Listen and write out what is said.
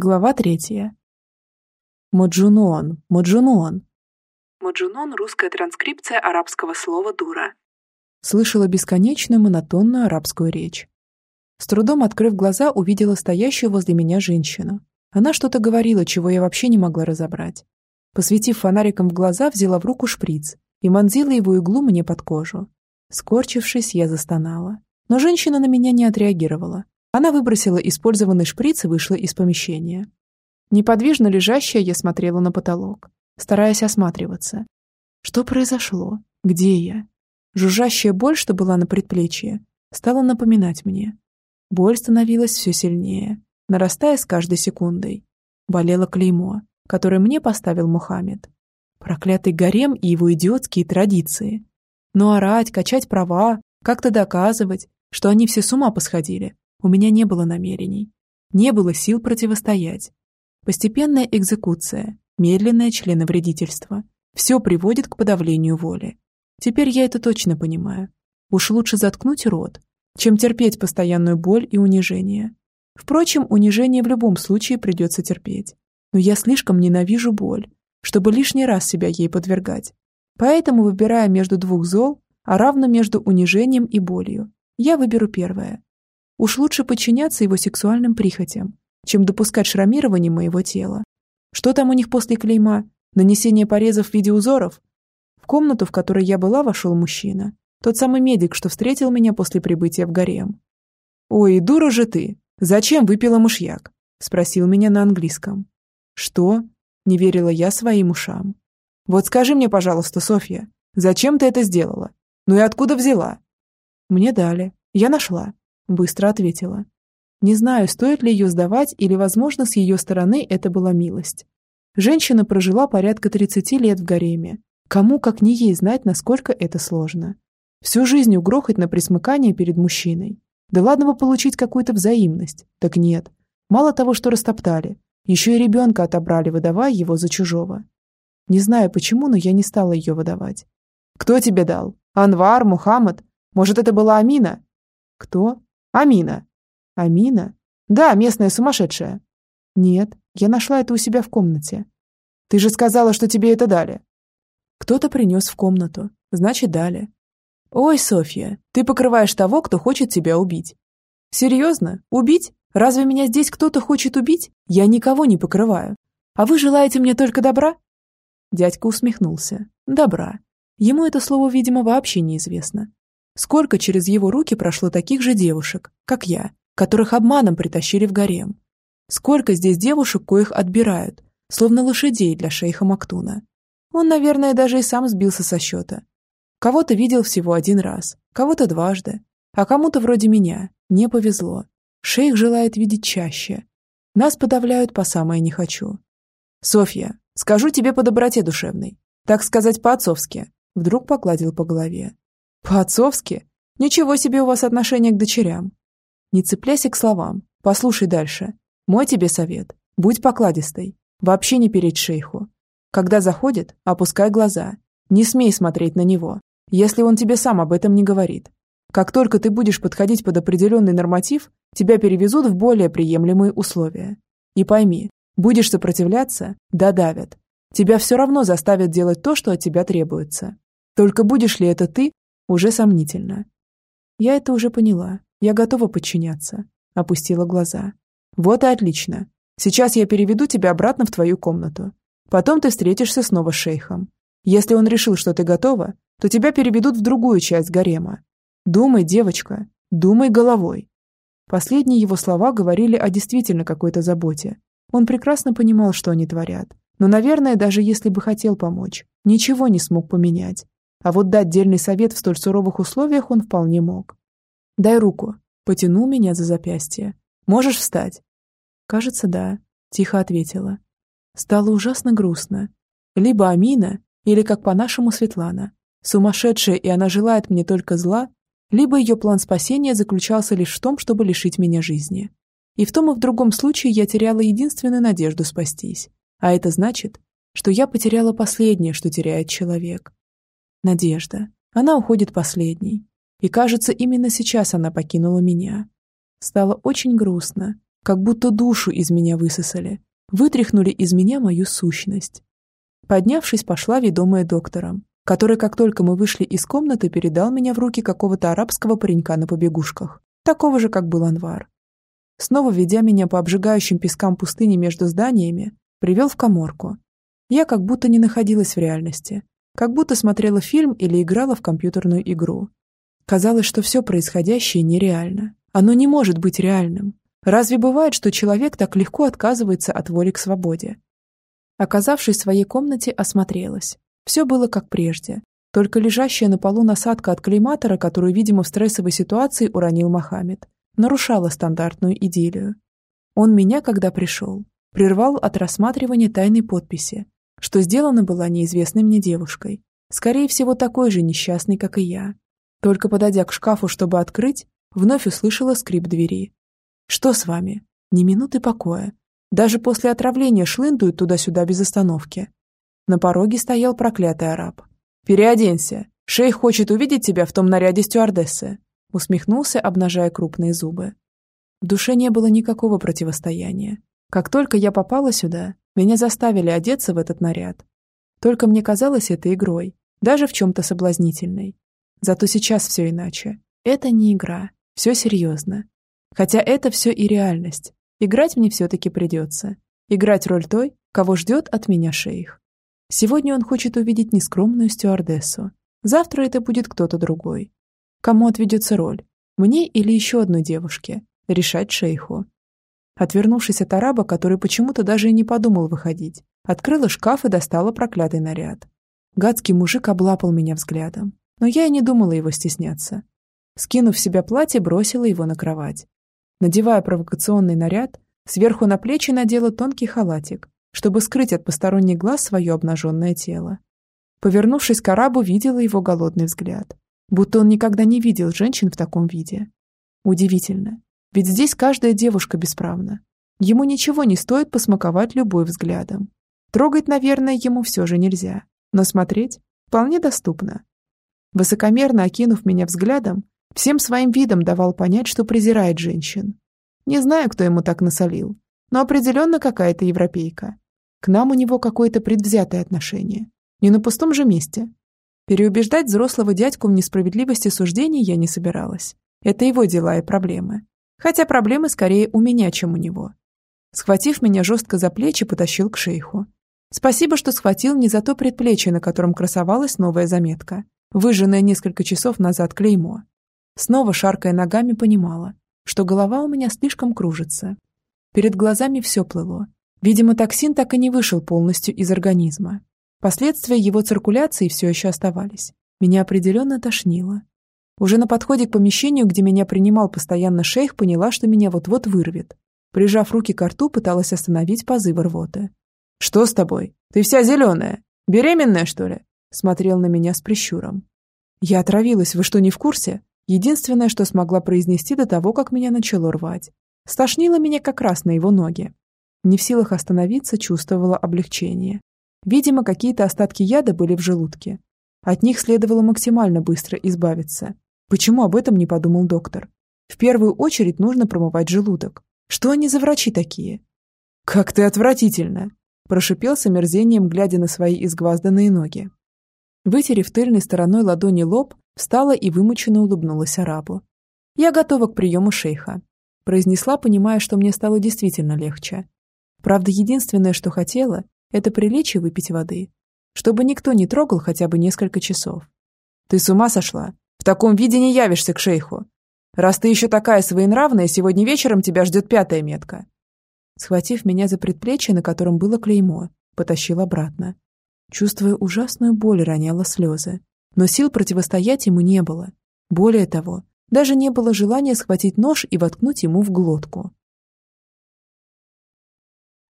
Глава третья. Маджнун, Маджнун. Маджнун – русская транскрипция арабского слова «дура». Слышала бесконечную монотонную арабскую речь. С трудом открыв глаза, увидела стоящую возле меня женщину. Она что-то говорила, чего я вообще не могла разобрать. Посветив фонариком в глаза, взяла в руку шприц и вонзила его иглу мне под кожу. Скорчившись, я застонала. Но женщина на меня не отреагировала, она выбросила использованный шприц и вышла из помещения. Неподвижно лежащая, я смотрела на потолок, стараясь осматриваться. Что произошло? Где я? Жужжащая боль, что была на предплечье, стала напоминать мне. Боль становилась все сильнее, нарастая с каждой секундой. Болело клеймо, которое мне поставил Мухаммед. Проклятый гарем и его идиотские традиции. Но орать, качать права, как-то доказывать, что они все с ума посходили, у меня не было намерений. Не было сил противостоять. Постепенная экзекуция, медленное членовредительство. Все приводит к подавлению воли. Теперь я это точно понимаю. Уж лучше заткнуть рот, чем терпеть постоянную боль и унижение. Впрочем, унижение в любом случае придется терпеть. Но я слишком ненавижу боль, чтобы лишний раз себя ей подвергать. Поэтому, выбирая между двух зол, а равно между унижением и болью, я выберу первое. Уж лучше подчиняться его сексуальным прихотям, чем допускать шрамирование моего тела. Что там у них после клейма? Нанесение порезов в виде узоров? В комнату, в которой я была, вошел мужчина. Тот самый медик, что встретил меня после прибытия в гарем. «Ой, дура же ты! Зачем выпила мышьяк?» Спросил меня на английском. «Что?» Не верила я своим ушам. «Вот скажи мне, пожалуйста, Софья, зачем ты это сделала? Ну и откуда взяла?» Мне дали. Я нашла. Быстро ответила. Не знаю, стоит ли ее сдавать, или, возможно, с ее стороны это была милость. Женщина прожила порядка 30 лет в гареме. Кому, как не ей, знать, насколько это сложно. Всю жизнь угрохать на присмыкание перед мужчиной. Да ладно бы получить какую-то взаимность. Так нет. Мало того, что растоптали, еще и ребенка отобрали, выдавая его за чужого. Не знаю почему, но я не стала ее выдавать. «Кто тебе дал? Анвар, Мухаммад? Может, это была Амина?» «Кто?» Амина. Амина? Да, местная сумасшедшая. Нет, я нашла это у себя в комнате. Ты же сказала, что тебе это дали. Кто-то принес в комнату. Значит, дали. Ой, Софья, ты покрываешь того, кто хочет тебя убить. Серьезно? Убить? Разве меня здесь кто-то хочет убить? Я никого не покрываю. А вы желаете мне только добра? Дядька усмехнулся. Добра. Ему это слово, видимо, вообще неизвестно. Сколько через его руки прошло таких же девушек, как я, которых обманом притащили в гарем? Сколько здесь девушек, коих отбирают, словно лошадей для шейха Мактуна? Он, наверное, даже и сам сбился со счета. Кого-то видел всего один раз, кого-то дважды, а кому-то вроде меня не повезло. Шейх желает видеть чаще. Нас подавляют по самое не хочу. Софья, скажу тебе по доброте душевной, так сказать по-отцовски, вдруг погладил по голове. По-отцовски? Ничего себе у вас отношение к дочерям. Не цепляйся к словам. Послушай дальше. Мой тебе совет. Будь покладистой. Вообще не перед шейху. Когда заходит, опускай глаза. Не смей смотреть на него, если он тебе сам об этом не говорит. Как только ты будешь подходить под определенный норматив, тебя перевезут в более приемлемые условия. И пойми, будешь сопротивляться – додавят. Тебя все равно заставят делать то, что от тебя требуется. Только будешь ли это ты, уже сомнительно. Я это уже поняла. Я готова подчиняться. Опустила глаза. Вот и отлично. Сейчас я переведу тебя обратно в твою комнату. Потом ты встретишься снова с шейхом. Если он решил, что ты готова, то тебя переведут в другую часть гарема. Думай, девочка, думай головой. Последние его слова говорили о действительно какой-то заботе. Он прекрасно понимал, что они творят. Но, наверное, даже если бы хотел помочь, ничего не смог поменять. А вот дать дельный совет в столь суровых условиях он вполне мог. «Дай руку», — потянул меня за запястье. «Можешь встать?» «Кажется, да», — тихо ответила. Стало ужасно грустно. Либо Амина, или, как по-нашему, Светлана. Сумасшедшая, и она желает мне только зла, либо ее план спасения заключался лишь в том, чтобы лишить меня жизни. И в том и в другом случае я теряла единственную надежду спастись. А это значит, что я потеряла последнее, что теряет человек. Надежда. Она уходит последней. И кажется, именно сейчас она покинула меня. Стало очень грустно. как будто душу из меня высосали, вытряхнули из меня мою сущность. Поднявшись, пошла ведомая доктором, который, как только мы вышли из комнаты, передал меня в руки какого-то арабского паренька на побегушках, такого же, как был Анвар. Снова ведя меня по обжигающим пескам пустыни между зданиями, привел в коморку. Я как будто не находилась в реальности, как будто смотрела фильм или играла в компьютерную игру. Казалось, что все происходящее нереально. Оно не может быть реальным. Разве бывает, что человек так легко отказывается от воли к свободе? Оказавшись в своей комнате, осмотрелась. Все было как прежде. Только лежащая на полу насадка от коллиматора, которую, видимо, в стрессовой ситуации уронил Мохаммед, нарушала стандартную идиллию. Он меня, когда пришел, прервал от рассматривания тайной подписи, что сделано была неизвестной мне девушкой, скорее всего, такой же несчастной, как и я. Только подойдя к шкафу, чтобы открыть, вновь услышала скрип двери. «Что с вами? Ни минуты покоя. Даже после отравления шлындуют туда-сюда без остановки». На пороге стоял проклятый араб. «Переоденься. Шейх хочет увидеть тебя в том наряде стюардессы», усмехнулся, обнажая крупные зубы. В душе не было никакого противостояния. Как только я попала сюда, меня заставили одеться в этот наряд. Только мне казалось это игрой, даже в чем-то соблазнительной. Зато сейчас все иначе. Это не игра, все серьезно. Хотя это все и реальность. Играть мне все-таки придется. Играть роль той, кого ждет от меня шейх. Сегодня он хочет увидеть нескромную стюардессу. Завтра это будет кто-то другой. Кому отведется роль? Мне или еще одной девушке? Решать шейху. Отвернувшись от араба, который почему-то даже и не подумал выходить, открыла шкаф и достала проклятый наряд. Гадский мужик облапал меня взглядом, но я и не думала его стесняться. Скинув в себя платье, бросила его на кровать. Надевая провокационный наряд, сверху на плечи надела тонкий халатик, чтобы скрыть от посторонних глаз свое обнаженное тело. Повернувшись к арабу, видела его голодный взгляд. Будто он никогда не видел женщин в таком виде. Удивительно. Ведь здесь каждая девушка бесправна. Ему ничего не стоит посмаковать любой взглядом. Трогать, наверное, ему все же нельзя. Но смотреть вполне доступно. Высокомерно окинув меня взглядом, всем своим видом давал понять, что презирает женщин. Не знаю, кто ему так насолил, но определенно какая-то европейка. К нам у него какое-то предвзятое отношение. Не на пустом же месте. Переубеждать взрослого дядьку в несправедливости суждений я не собиралась. Это его дела и проблемы. Хотя проблемы скорее у меня, чем у него. Схватив меня жестко за плечи, потащил к шейху. Спасибо, что схватил не за то предплечье, на котором красовалась новая заметка, выжженная несколько часов назад клеймо. Снова, шаркая ногами, понимала, что голова у меня слишком кружится. Перед глазами все плыло. Видимо, токсин так и не вышел полностью из организма. Последствия его циркуляции все еще оставались. Меня определенно тошнило. Уже на подходе к помещению, где меня принимал постоянно шейх, поняла, что меня вот-вот вырвет. Прижав руки к рту, пыталась остановить позывы рвоты. «Что с тобой? Ты вся зеленая. Беременная, что ли?» Смотрел на меня с прищуром. «Я отравилась, вы что, не в курсе?» Единственное, что смогла произнести до того, как меня начало рвать. Стошнило меня как раз на его ноги. Не в силах остановиться, чувствовала облегчение. Видимо, какие-то остатки яда были в желудке. От них следовало максимально быстро избавиться. Почему об этом не подумал доктор? В первую очередь нужно промывать желудок. Что они за врачи такие? «Как ты отвратительно!» прошипел с омерзением, глядя на свои изгвазданные ноги. Вытерев тыльной стороной ладони лоб, встала и вымученно улыбнулась арабу. «Я готова к приему шейха», произнесла, понимая, что мне стало действительно легче. Правда, единственное, что хотела, это прилечь и выпить воды. Чтобы никто не трогал хотя бы несколько часов. Ты с ума сошла? В таком виде не явишься к шейху. Раз ты еще такая своенравная, сегодня вечером тебя ждет пятая метка. Схватив меня за предплечье, на котором было клеймо, потащил обратно. Чувствуя ужасную боль, роняла слезы. Но сил противостоять ему не было. Более того, даже не было желания схватить нож и воткнуть ему в глотку.